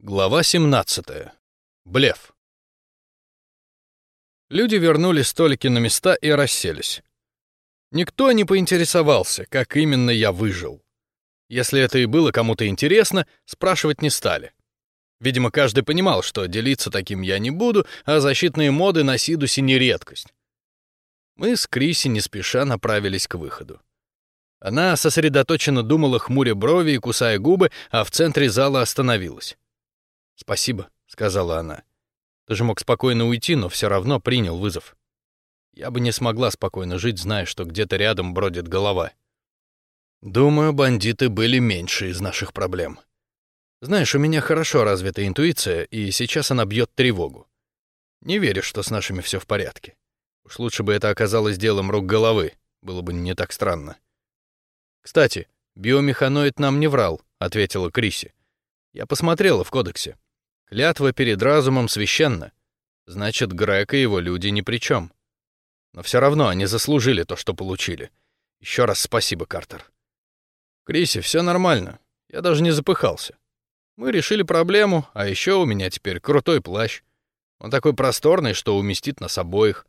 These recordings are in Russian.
Глава 17. Блеф. Люди вернули столики на места и расселись. Никто не поинтересовался, как именно я выжил. Если это и было кому-то интересно, спрашивать не стали. Видимо, каждый понимал, что делиться таким я не буду, а защитные моды на Сидусе не редкость. Мы с Криси не спеша направились к выходу. Она сосредоточенно думала, хмуря брови и кусая губы, а в центре зала остановилась. «Спасибо», — сказала она. «Ты же мог спокойно уйти, но все равно принял вызов. Я бы не смогла спокойно жить, зная, что где-то рядом бродит голова. Думаю, бандиты были меньше из наших проблем. Знаешь, у меня хорошо развита интуиция, и сейчас она бьет тревогу. Не верю, что с нашими все в порядке. Уж лучше бы это оказалось делом рук головы, было бы не так странно. Кстати, биомеханоид нам не врал, ответила Криси. Я посмотрела в кодексе. Клятва перед разумом священна. Значит, Грег и его люди ни при чем. Но все равно они заслужили то, что получили. Еще раз спасибо, Картер. Криси, все нормально. Я даже не запыхался. Мы решили проблему, а еще у меня теперь крутой плащ. Он такой просторный, что уместит нас обоих.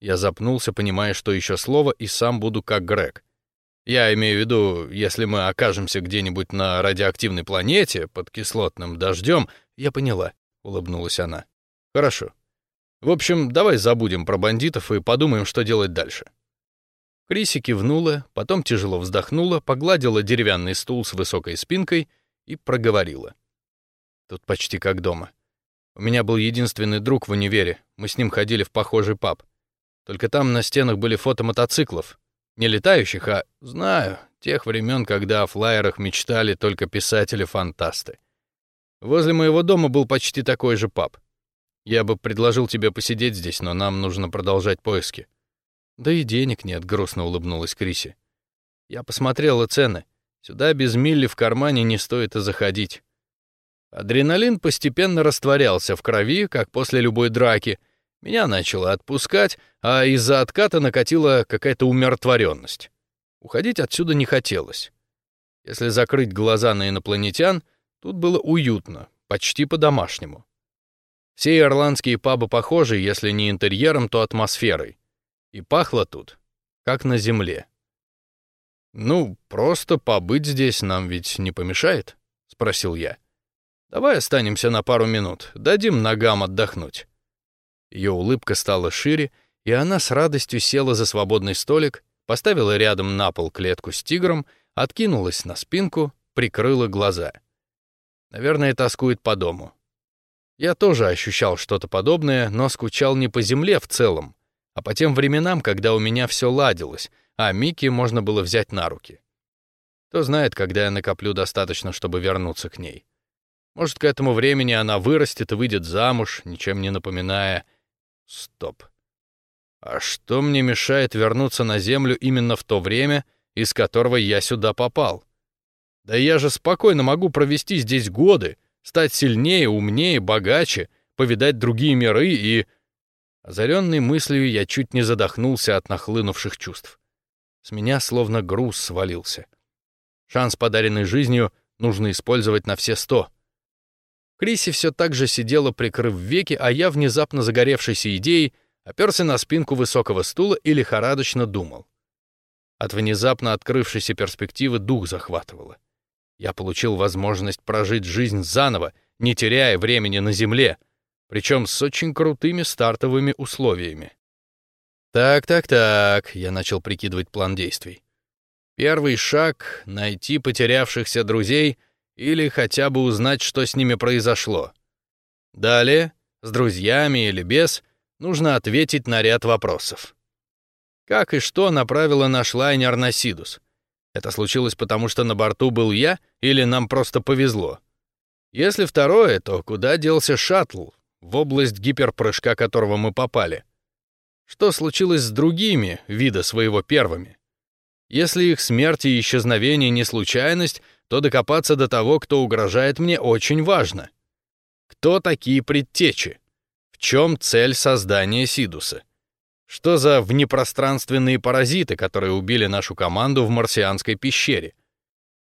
Я запнулся, понимая, что еще слово, и сам буду как Грег. Я имею в виду, если мы окажемся где-нибудь на радиоактивной планете под кислотным дождем, я поняла, улыбнулась она. Хорошо. В общем, давай забудем про бандитов и подумаем, что делать дальше. Криси кивнула, потом тяжело вздохнула, погладила деревянный стул с высокой спинкой и проговорила. Тут почти как дома. У меня был единственный друг в универе, мы с ним ходили в похожий паб. Только там на стенах были фото мотоциклов, не летающих, а, знаю, тех времен, когда о флайерах мечтали только писатели-фантасты. Возле моего дома был почти такой же паб. Я бы предложил тебе посидеть здесь, но нам нужно продолжать поиски. Да и денег нет, грустно улыбнулась Криси. Я посмотрела цены. Сюда без милли в кармане не стоит и заходить. Адреналин постепенно растворялся в крови, как после любой драки, меня начало отпускать, а из-за отката накатила какая-то умиротворенность. Уходить отсюда не хотелось. Если закрыть глаза на инопланетян, тут было уютно, почти по-домашнему. Все ирландские пабы похожи, если не интерьером, то атмосферой. И пахло тут, как на земле. «Ну, просто побыть здесь нам ведь не помешает?» — спросил я. «Давай останемся на пару минут, дадим ногам отдохнуть». Ее улыбка стала шире, и она с радостью села за свободный столик, поставила рядом на пол клетку с тигром, откинулась на спинку, прикрыла глаза. Наверное, тоскует по дому. Я тоже ощущал что-то подобное, но скучал не по земле в целом, а по тем временам, когда у меня все ладилось, а Микки можно было взять на руки. Кто знает, когда я накоплю достаточно, чтобы вернуться к ней. Может, к этому времени она вырастет и выйдет замуж, ничем не напоминая Стоп. А что мне мешает вернуться на Землю именно в то время, из которого я сюда попал? Да я же спокойно могу провести здесь годы, стать сильнее, умнее, богаче, повидать другие миры и... Озаренный мыслью, я чуть не задохнулся от нахлынувших чувств. С меня словно груз свалился. Шанс, подаренный жизнью, нужно использовать на все сто. Криси все так же сидела, прикрыв веки, а я, внезапно загоревшейся идеей, оперся на спинку высокого стула и лихорадочно думал. От внезапно открывшейся перспективы дух захватывало. Я получил возможность прожить жизнь заново, не теряя времени на земле, причем с очень крутыми стартовыми условиями. Так, так, так, я начал прикидывать план действий. Первый шаг — найти потерявшихся друзей или хотя бы узнать, что с ними произошло. Далее, с друзьями или без, нужно ответить на ряд вопросов. Как и что направило наш лайнер на Сидус? Это случилось потому, что на борту был я, или нам просто повезло? Если второе, то куда делся шаттл, в область гиперпрыжка которого мы попали? Что случилось с другими, вида своего первыми? Если их смерть и исчезновение не случайность, то докопаться до того, кто угрожает мне, очень важно. Кто такие предтечи? В чем цель создания Сидуса? Что за внепространственные паразиты, которые убили нашу команду в марсианской пещере?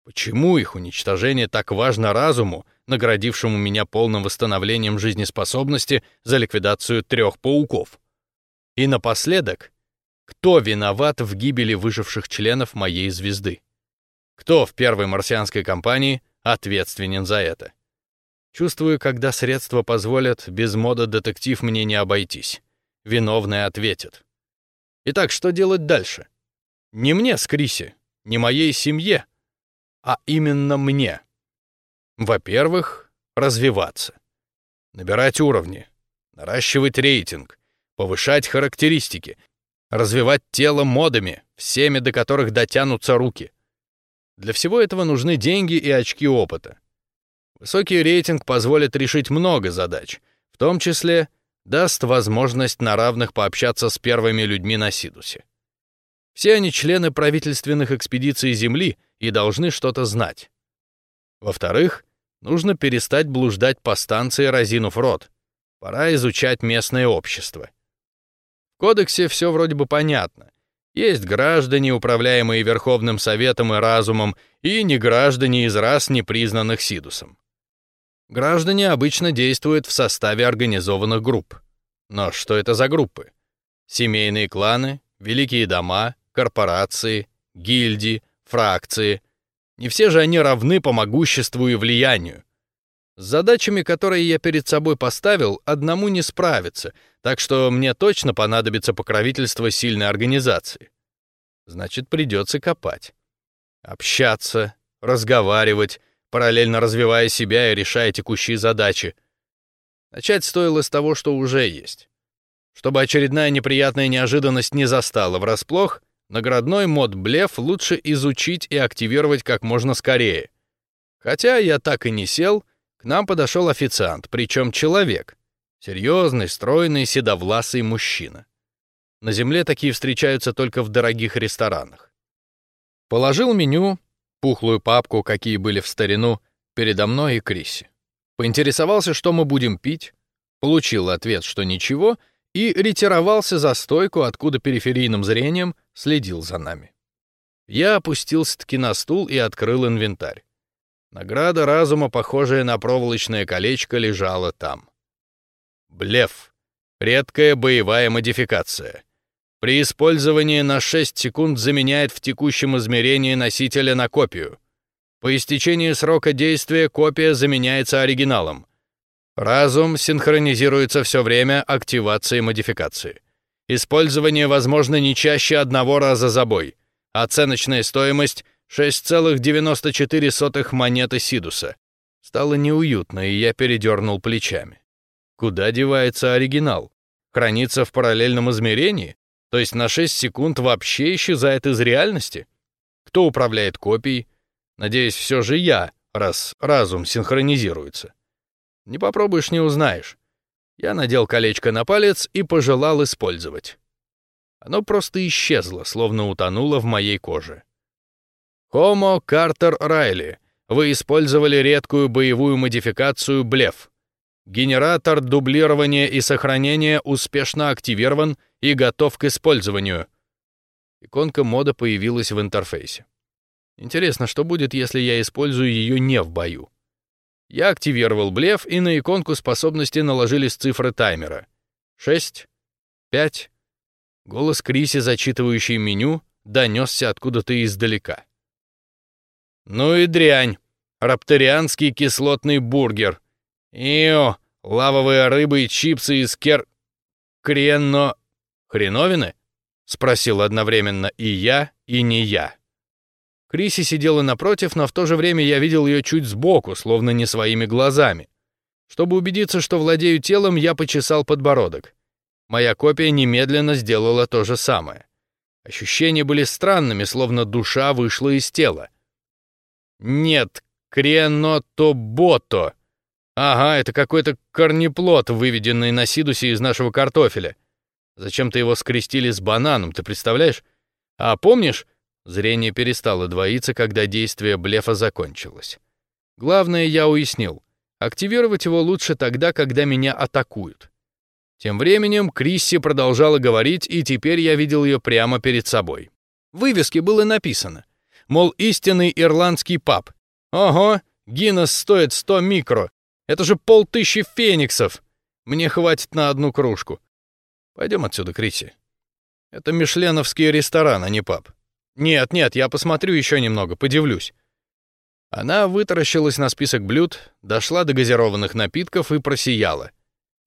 Почему их уничтожение так важно разуму, наградившему меня полным восстановлением жизнеспособности за ликвидацию трех пауков. И напоследок, кто виноват в гибели выживших членов моей звезды? Кто в первой марсианской компании ответственен за это? Чувствую, когда средства позволят, без мода детектив мне не обойтись. Виновный ответит. Итак, что делать дальше? Не мне с Криси, не моей семье, а именно мне. Во-первых, развиваться. Набирать уровни, наращивать рейтинг, повышать характеристики, развивать тело модами, всеми до которых дотянутся руки. Для всего этого нужны деньги и очки опыта. Высокий рейтинг позволит решить много задач, в том числе даст возможность на равных пообщаться с первыми людьми на Сидусе. Все они члены правительственных экспедиций Земли и должны что-то знать. Во-вторых, нужно перестать блуждать по станции, разинув рот. Пора изучать местное общество. В кодексе все вроде бы понятно. Есть граждане, управляемые Верховным Советом и разумом, и неграждане из рас, непризнанных Сидусом. Граждане обычно действуют в составе организованных групп. Но что это за группы? Семейные кланы, великие дома, корпорации, гильдии, фракции. Не все же они равны по могуществу и влиянию. С задачами, которые я перед собой поставил, одному не справиться, так что мне точно понадобится покровительство сильной организации. Значит, придется копать. Общаться, разговаривать, параллельно развивая себя и решая текущие задачи. Начать стоило с того, что уже есть. Чтобы очередная неприятная неожиданность не застала врасплох, наградной мод блеф лучше изучить и активировать как можно скорее. Хотя я так и не сел, к нам подошел официант, причем человек. Серьезный, стройный, седовласый мужчина. На земле такие встречаются только в дорогих ресторанах. Положил меню, пухлую папку, какие были в старину, передо мной и Криси. Поинтересовался, что мы будем пить, получил ответ, что ничего, и ретировался за стойку, откуда периферийным зрением следил за нами. Я опустился-таки на стул и открыл инвентарь. Награда разума, похожая на проволочное колечко, лежала там. Блеф. Редкая боевая модификация. При использовании на 6 секунд заменяет в текущем измерении носителя на копию. По истечении срока действия копия заменяется оригиналом. Разум синхронизируется все время активации модификации. Использование возможно не чаще одного раза за бой. Оценочная стоимость 6,94 монеты Сидуса. Стало неуютно, и я передернул плечами. Куда девается оригинал? Хранится в параллельном измерении? То есть на 6 секунд вообще исчезает из реальности? Кто управляет копией? Надеюсь, все же я, раз разум синхронизируется. Не попробуешь, не узнаешь. Я надел колечко на палец и пожелал использовать. Оно просто исчезло, словно утонуло в моей коже. Homo Картер Райли. Вы использовали редкую боевую модификацию блеф. Генератор дублирования и сохранения успешно активирован и готов к использованию. Иконка мода появилась в интерфейсе. Интересно, что будет, если я использую ее не в бою? Я активировал блеф, и на иконку способности наложились цифры таймера. 6, 5. Голос Криси, зачитывающий меню, донесся откуда-то издалека. «Ну и дрянь! Рапторианский кислотный бургер! Ио! Лавовые рыбы и чипсы из кер... Кренно... Хреновины?» — спросил одновременно и я, и не я. Криси сидела напротив, но в то же время я видел ее чуть сбоку, словно не своими глазами. Чтобы убедиться, что владею телом, я почесал подбородок. Моя копия немедленно сделала то же самое. Ощущения были странными, словно душа вышла из тела. Нет, кренотобото. Ага, это какой-то корнеплод, выведенный на сидусе из нашего картофеля. Зачем-то его скрестили с бананом, ты представляешь? А помнишь, зрение перестало двоиться, когда действие блефа закончилось. Главное, я уяснил. Активировать его лучше тогда, когда меня атакуют. Тем временем Крисси продолжала говорить, и теперь я видел ее прямо перед собой. В вывеске было написано, мол, истинный ирландский паб. Ого, Гиннес стоит 100 микро. Это же полтыщи фениксов. Мне хватит на одну кружку. Пойдем отсюда, Криси. Это мишленовский ресторан, а не паб. Нет, нет, я посмотрю еще немного, подивлюсь. Она вытаращилась на список блюд, дошла до газированных напитков и просияла.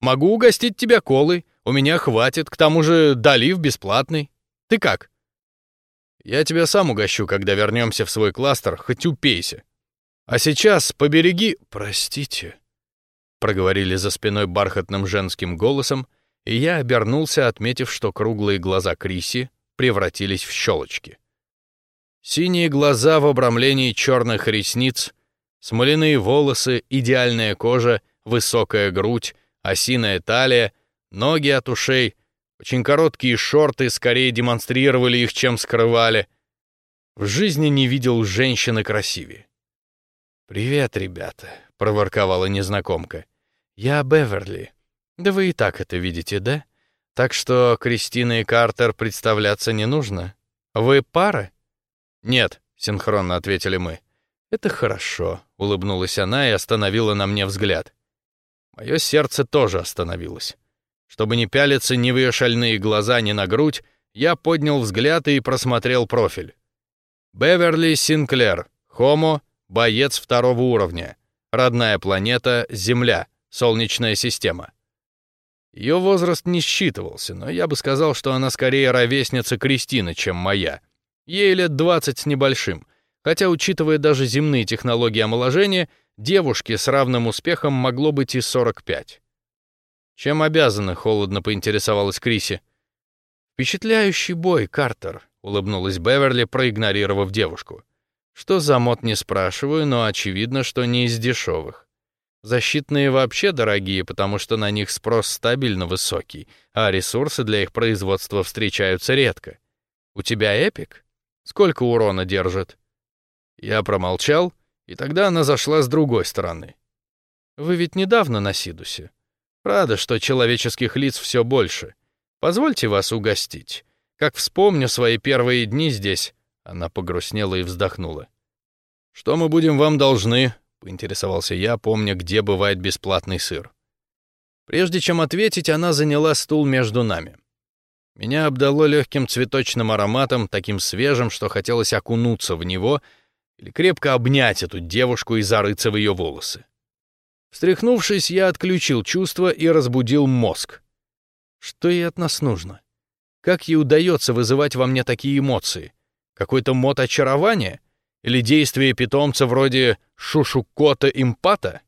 Могу угостить тебя колой, у меня хватит, к тому же долив бесплатный. Ты как? Я тебя сам угощу, когда вернемся в свой кластер, хоть упейся. А сейчас побереги, простите, проговорили за спиной бархатным женским голосом, и я обернулся, отметив, что круглые глаза Криси превратились в щелочки. Синие глаза в обрамлении черных ресниц, смоляные волосы, идеальная кожа, высокая грудь, осиная талия, ноги от ушей, очень короткие шорты скорее демонстрировали их, чем скрывали. В жизни не видел женщины красивее. «Привет, ребята», — проворковала незнакомка. «Я Беверли. Да вы и так это видите, да? Так что Кристина и Картер представляться не нужно. Вы пара?» «Нет», — синхронно ответили мы. «Это хорошо», — улыбнулась она и остановила на мне взгляд. Мое сердце тоже остановилось. Чтобы не пялиться ни в ее шальные глаза, ни на грудь, я поднял взгляд и просмотрел профиль. Беверли Синклер, Хомо, боец второго уровня. Родная планета — Земля, Солнечная система. Ее возраст не считывался, но я бы сказал, что она скорее ровесница Кристины, чем моя. Ей лет 20 с небольшим, хотя, учитывая даже земные технологии омоложения, девушке с равным успехом могло быть и 45. Чем обязаны, холодно поинтересовалась Криси. Впечатляющий бой, Картер, улыбнулась Беверли, проигнорировав девушку. Что за мод не спрашиваю, но очевидно, что не из дешевых. Защитные вообще дорогие, потому что на них спрос стабильно высокий, а ресурсы для их производства встречаются редко. У тебя эпик? Сколько урона держит?» Я промолчал, и тогда она зашла с другой стороны. «Вы ведь недавно на Сидусе. Рада, что человеческих лиц все больше. Позвольте вас угостить. Как вспомню свои первые дни здесь...» Она погрустнела и вздохнула. «Что мы будем вам должны?» — поинтересовался я, помня, где бывает бесплатный сыр. Прежде чем ответить, она заняла стул между нами. Меня обдало легким цветочным ароматом, таким свежим, что хотелось окунуться в него или крепко обнять эту девушку и зарыться в ее волосы. Встряхнувшись, я отключил чувства и разбудил мозг. Что ей от нас нужно? Как ей удается вызывать во мне такие эмоции? Какой-то мод очарования? Или действие питомца вроде шушукота-импата?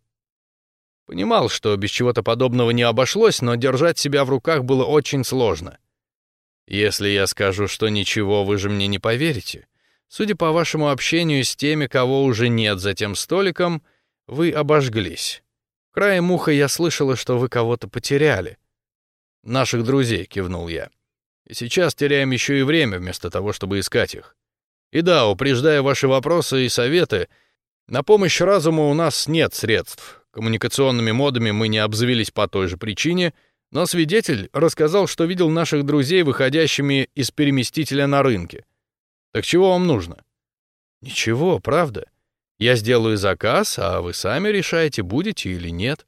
Понимал, что без чего-то подобного не обошлось, но держать себя в руках было очень сложно. Если я скажу, что ничего, вы же мне не поверите. Судя по вашему общению с теми, кого уже нет за тем столиком, вы обожглись. Краем уха я слышала, что вы кого-то потеряли. Наших друзей, кивнул я. И сейчас теряем еще и время вместо того, чтобы искать их. И да, упреждая ваши вопросы и советы, на помощь разуму у нас нет средств. Коммуникационными модами мы не обзавелись по той же причине — но свидетель рассказал, что видел наших друзей выходящими из переместителя на рынке. Так чего вам нужно? Ничего, правда. Я сделаю заказ, а вы сами решаете, будете или нет.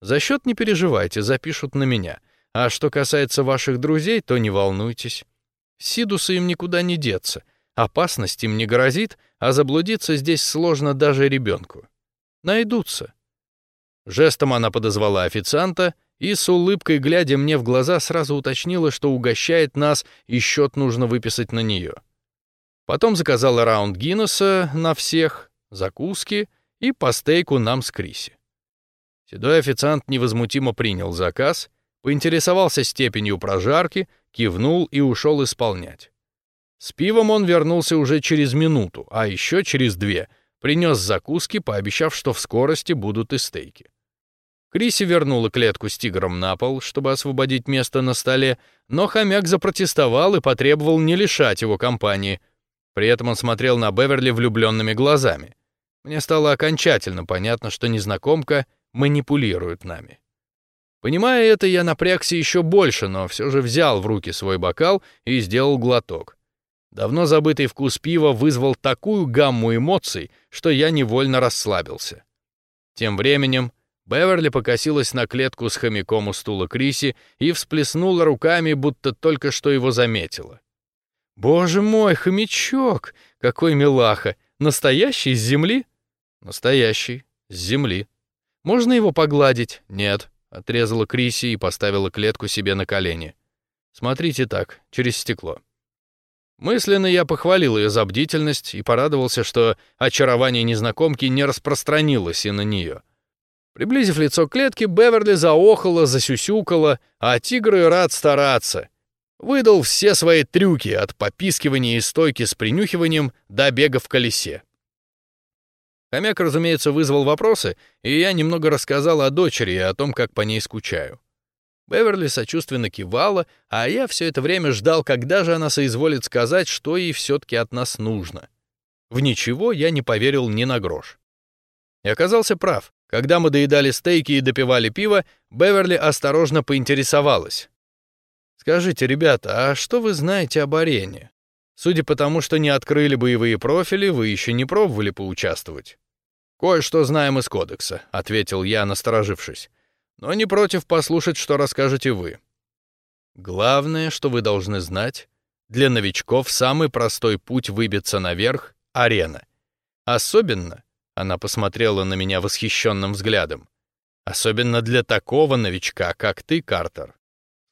За счет не переживайте, запишут на меня. А что касается ваших друзей, то не волнуйтесь. Сидусы им никуда не деться. Опасность им не грозит, а заблудиться здесь сложно даже ребенку. Найдутся. Жестом она подозвала официанта — и с улыбкой, глядя мне в глаза, сразу уточнила, что угощает нас и счет нужно выписать на нее. Потом заказала раунд Гиннесса на всех, закуски и по стейку нам с Криси. Седой официант невозмутимо принял заказ, поинтересовался степенью прожарки, кивнул и ушел исполнять. С пивом он вернулся уже через минуту, а еще через две принес закуски, пообещав, что в скорости будут и стейки. Криси вернула клетку с тигром на пол, чтобы освободить место на столе, но хомяк запротестовал и потребовал не лишать его компании. При этом он смотрел на Беверли влюбленными глазами. Мне стало окончательно понятно, что незнакомка манипулирует нами. Понимая это, я напрягся еще больше, но все же взял в руки свой бокал и сделал глоток. Давно забытый вкус пива вызвал такую гамму эмоций, что я невольно расслабился. Тем временем Беверли покосилась на клетку с хомяком у стула Криси и всплеснула руками, будто только что его заметила. «Боже мой, хомячок! Какой милаха! Настоящий с земли?» «Настоящий, с земли. Можно его погладить?» «Нет», — отрезала Криси и поставила клетку себе на колени. «Смотрите так, через стекло». Мысленно я похвалил ее за бдительность и порадовался, что очарование незнакомки не распространилось и на нее. Приблизив лицо к клетке, Беверли заохала, засюсюкала, а тигр и рад стараться. Выдал все свои трюки от попискивания и стойки с принюхиванием до бега в колесе. Хомяк, разумеется, вызвал вопросы, и я немного рассказал о дочери и о том, как по ней скучаю. Беверли сочувственно кивала, а я все это время ждал, когда же она соизволит сказать, что ей все-таки от нас нужно. В ничего я не поверил ни на грош. И оказался прав. Когда мы доедали стейки и допивали пиво, Беверли осторожно поинтересовалась. «Скажите, ребята, а что вы знаете об арене? Судя по тому, что не открыли боевые профили, вы еще не пробовали поучаствовать». «Кое-что знаем из кодекса», — ответил я, насторожившись но не против послушать, что расскажете вы. Главное, что вы должны знать, для новичков самый простой путь выбиться наверх — арена. Особенно, она посмотрела на меня восхищенным взглядом, особенно для такого новичка, как ты, Картер.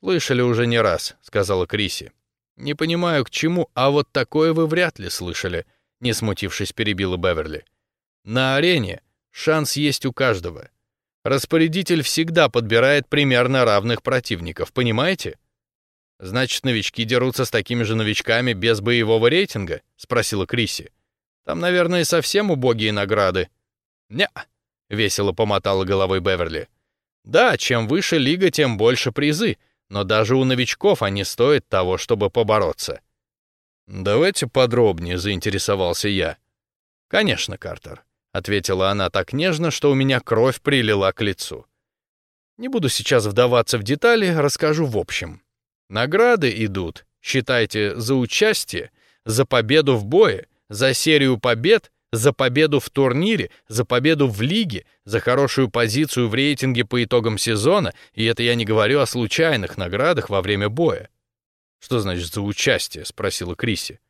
Слышали уже не раз, сказала Криси. Не понимаю, к чему, а вот такое вы вряд ли слышали, не смутившись, перебила Беверли. На арене шанс есть у каждого. Распорядитель всегда подбирает примерно равных противников, понимаете? Значит, новички дерутся с такими же новичками без боевого рейтинга? спросила Криси. Там, наверное, совсем убогие награды. Не, весело помотала головой Беверли. Да, чем выше лига, тем больше призы, но даже у новичков они стоят того, чтобы побороться. Давайте подробнее, заинтересовался я. Конечно, Картер ответила она так нежно, что у меня кровь прилила к лицу. Не буду сейчас вдаваться в детали, расскажу в общем. Награды идут, считайте, за участие, за победу в бое, за серию побед, за победу в турнире, за победу в лиге, за хорошую позицию в рейтинге по итогам сезона, и это я не говорю о случайных наградах во время боя. Что значит за участие, спросила Криси.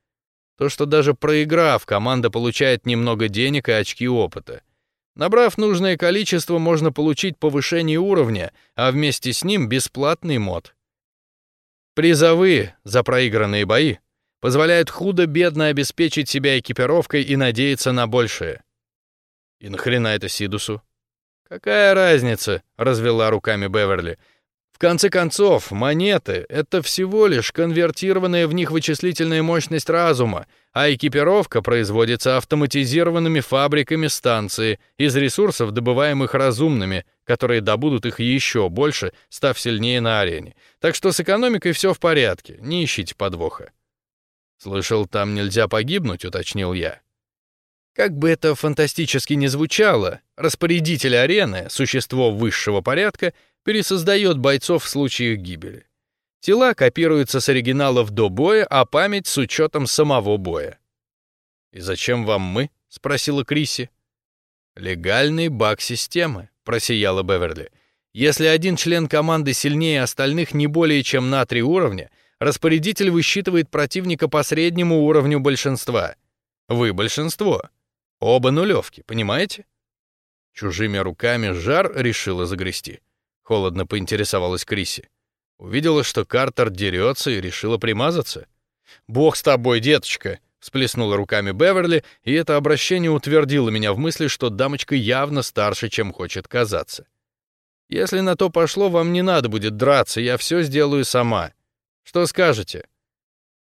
То, что даже проиграв, команда получает немного денег и очки опыта. Набрав нужное количество, можно получить повышение уровня, а вместе с ним бесплатный мод. Призовые за проигранные бои позволяют худо-бедно обеспечить себя экипировкой и надеяться на большее. И нахрена это Сидусу? Какая разница, развела руками Беверли. В конце концов, монеты — это всего лишь конвертированная в них вычислительная мощность разума, а экипировка производится автоматизированными фабриками станции из ресурсов, добываемых разумными, которые добудут их еще больше, став сильнее на арене. Так что с экономикой все в порядке, не ищите подвоха. «Слышал, там нельзя погибнуть», — уточнил я. Как бы это фантастически ни звучало, распорядитель арены, существо высшего порядка, пересоздает бойцов в случае гибели. Тела копируются с оригиналов до боя, а память с учетом самого боя. «И зачем вам мы?» — спросила Криси. «Легальный баг системы», — просияла Беверли. «Если один член команды сильнее остальных не более чем на три уровня, распорядитель высчитывает противника по среднему уровню большинства. Вы большинство. Оба нулевки, понимаете?» Чужими руками жар решила загрести. Холодно поинтересовалась Криси. Увидела, что Картер дерется и решила примазаться. «Бог с тобой, деточка!» — всплеснула руками Беверли, и это обращение утвердило меня в мысли, что дамочка явно старше, чем хочет казаться. «Если на то пошло, вам не надо будет драться, я все сделаю сама. Что скажете?»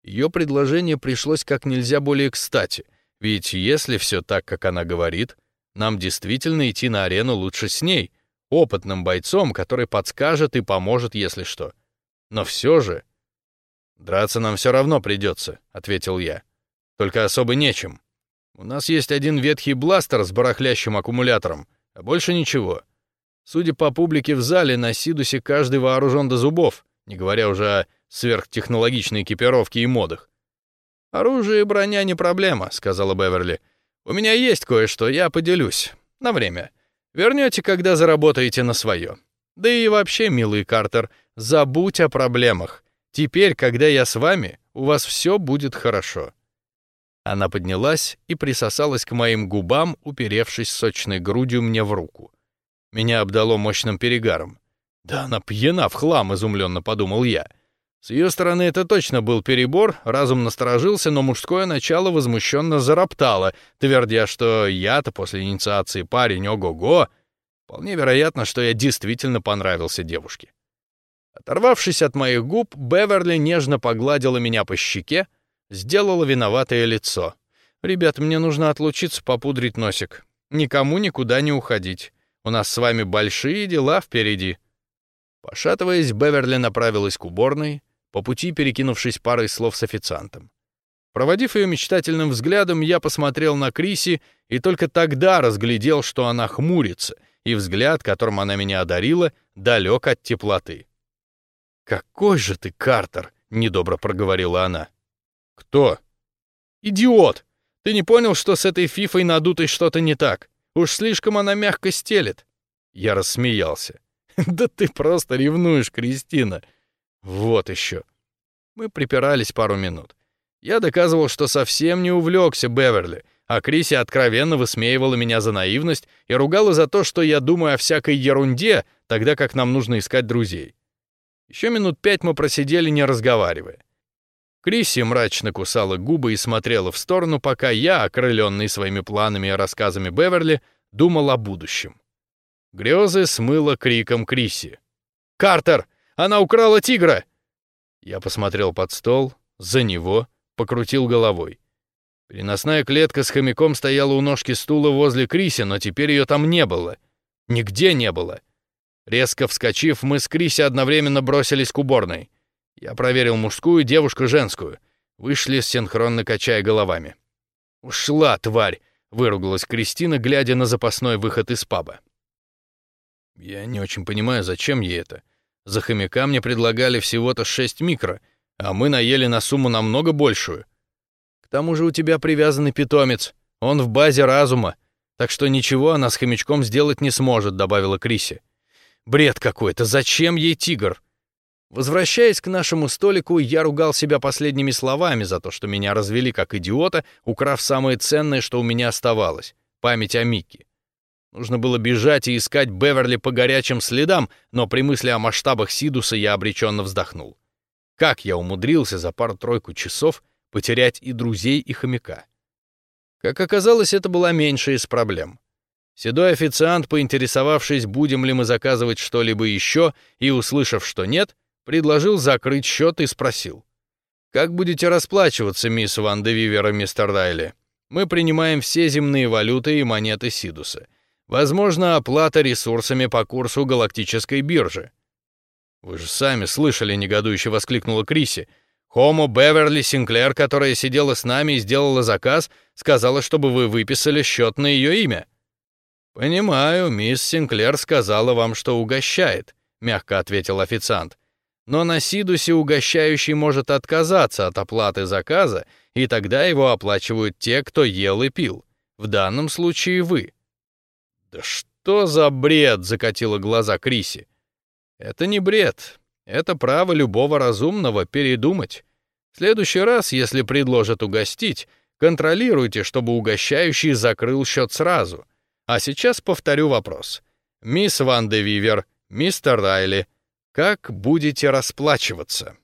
Ее предложение пришлось как нельзя более кстати, ведь если все так, как она говорит, нам действительно идти на арену лучше с ней, опытным бойцом, который подскажет и поможет, если что. Но все же... «Драться нам все равно придется», — ответил я. «Только особо нечем. У нас есть один ветхий бластер с барахлящим аккумулятором, а больше ничего. Судя по публике в зале, на Сидусе каждый вооружен до зубов, не говоря уже о сверхтехнологичной экипировке и модах. Оружие и броня не проблема, сказала Беверли. У меня есть кое-что, я поделюсь. На время. Вернете, когда заработаете на свое. Да и вообще, милый Картер, забудь о проблемах. Теперь, когда я с вами, у вас все будет хорошо. Она поднялась и присосалась к моим губам, уперевшись сочной грудью мне в руку. Меня обдало мощным перегаром. Да она пьяна в хлам, изумленно подумал я. С ее стороны это точно был перебор, разум насторожился, но мужское начало возмущенно зароптало, твердя, что я-то после инициации парень ого-го. Вполне вероятно, что я действительно понравился девушке. Оторвавшись от моих губ, Беверли нежно погладила меня по щеке, сделала виноватое лицо. «Ребят, мне нужно отлучиться, попудрить носик. Никому никуда не уходить. У нас с вами большие дела впереди». Пошатываясь, Беверли направилась к уборной, по пути перекинувшись парой слов с официантом. Проводив ее мечтательным взглядом, я посмотрел на Криси и только тогда разглядел, что она хмурится, и взгляд, которым она меня одарила, далек от теплоты. «Какой же ты, Картер!» — недобро проговорила она. «Кто?» «Идиот! Ты не понял, что с этой фифой надутой что-то не так? Уж слишком она мягко стелет!» Я рассмеялся. «Да ты просто ревнуешь, Кристина!» Вот еще. Мы припирались пару минут. Я доказывал, что совсем не увлекся Беверли, а Криси откровенно высмеивала меня за наивность и ругала за то, что я думаю о всякой ерунде, тогда как нам нужно искать друзей. Еще минут пять мы просидели, не разговаривая. Криси мрачно кусала губы и смотрела в сторону, пока я, окрыленный своими планами и рассказами Беверли, думал о будущем. Грезы смыло криком Криси. «Картер! Она украла тигра!» Я посмотрел под стол, за него, покрутил головой. Переносная клетка с хомяком стояла у ножки стула возле Криси, но теперь ее там не было. Нигде не было. Резко вскочив, мы с Криси одновременно бросились к уборной. Я проверил мужскую, девушку женскую. Вышли, синхронно качая головами. «Ушла, тварь!» — выругалась Кристина, глядя на запасной выход из паба. Я не очень понимаю, зачем ей это. За хомяка мне предлагали всего-то 6 микро, а мы наели на сумму намного большую. К тому же у тебя привязанный питомец, он в базе разума, так что ничего она с хомячком сделать не сможет, добавила Криси. Бред какой-то, зачем ей тигр? Возвращаясь к нашему столику, я ругал себя последними словами за то, что меня развели как идиота, украв самое ценное, что у меня оставалось — память о Микки. Нужно было бежать и искать Беверли по горячим следам, но при мысли о масштабах Сидуса я обреченно вздохнул. Как я умудрился за пару-тройку часов потерять и друзей, и хомяка? Как оказалось, это была меньшая из проблем. Седой официант, поинтересовавшись, будем ли мы заказывать что-либо еще, и услышав, что нет, предложил закрыть счет и спросил. «Как будете расплачиваться, мисс Ван де Вивер и мистер Райли? Мы принимаем все земные валюты и монеты Сидуса. Возможно, оплата ресурсами по курсу галактической биржи». «Вы же сами слышали», — негодующе воскликнула Криси. «Хомо Беверли Синклер, которая сидела с нами и сделала заказ, сказала, чтобы вы выписали счет на ее имя». «Понимаю, мисс Синклер сказала вам, что угощает», — мягко ответил официант. Но на Сидусе угощающий может отказаться от оплаты заказа, и тогда его оплачивают те, кто ел и пил. В данном случае вы. Да что за бред, закатила глаза Криси. Это не бред. Это право любого разумного передумать. В следующий раз, если предложат угостить, контролируйте, чтобы угощающий закрыл счет сразу. А сейчас повторю вопрос. Мисс Ван де Вивер, мистер Райли, как будете расплачиваться?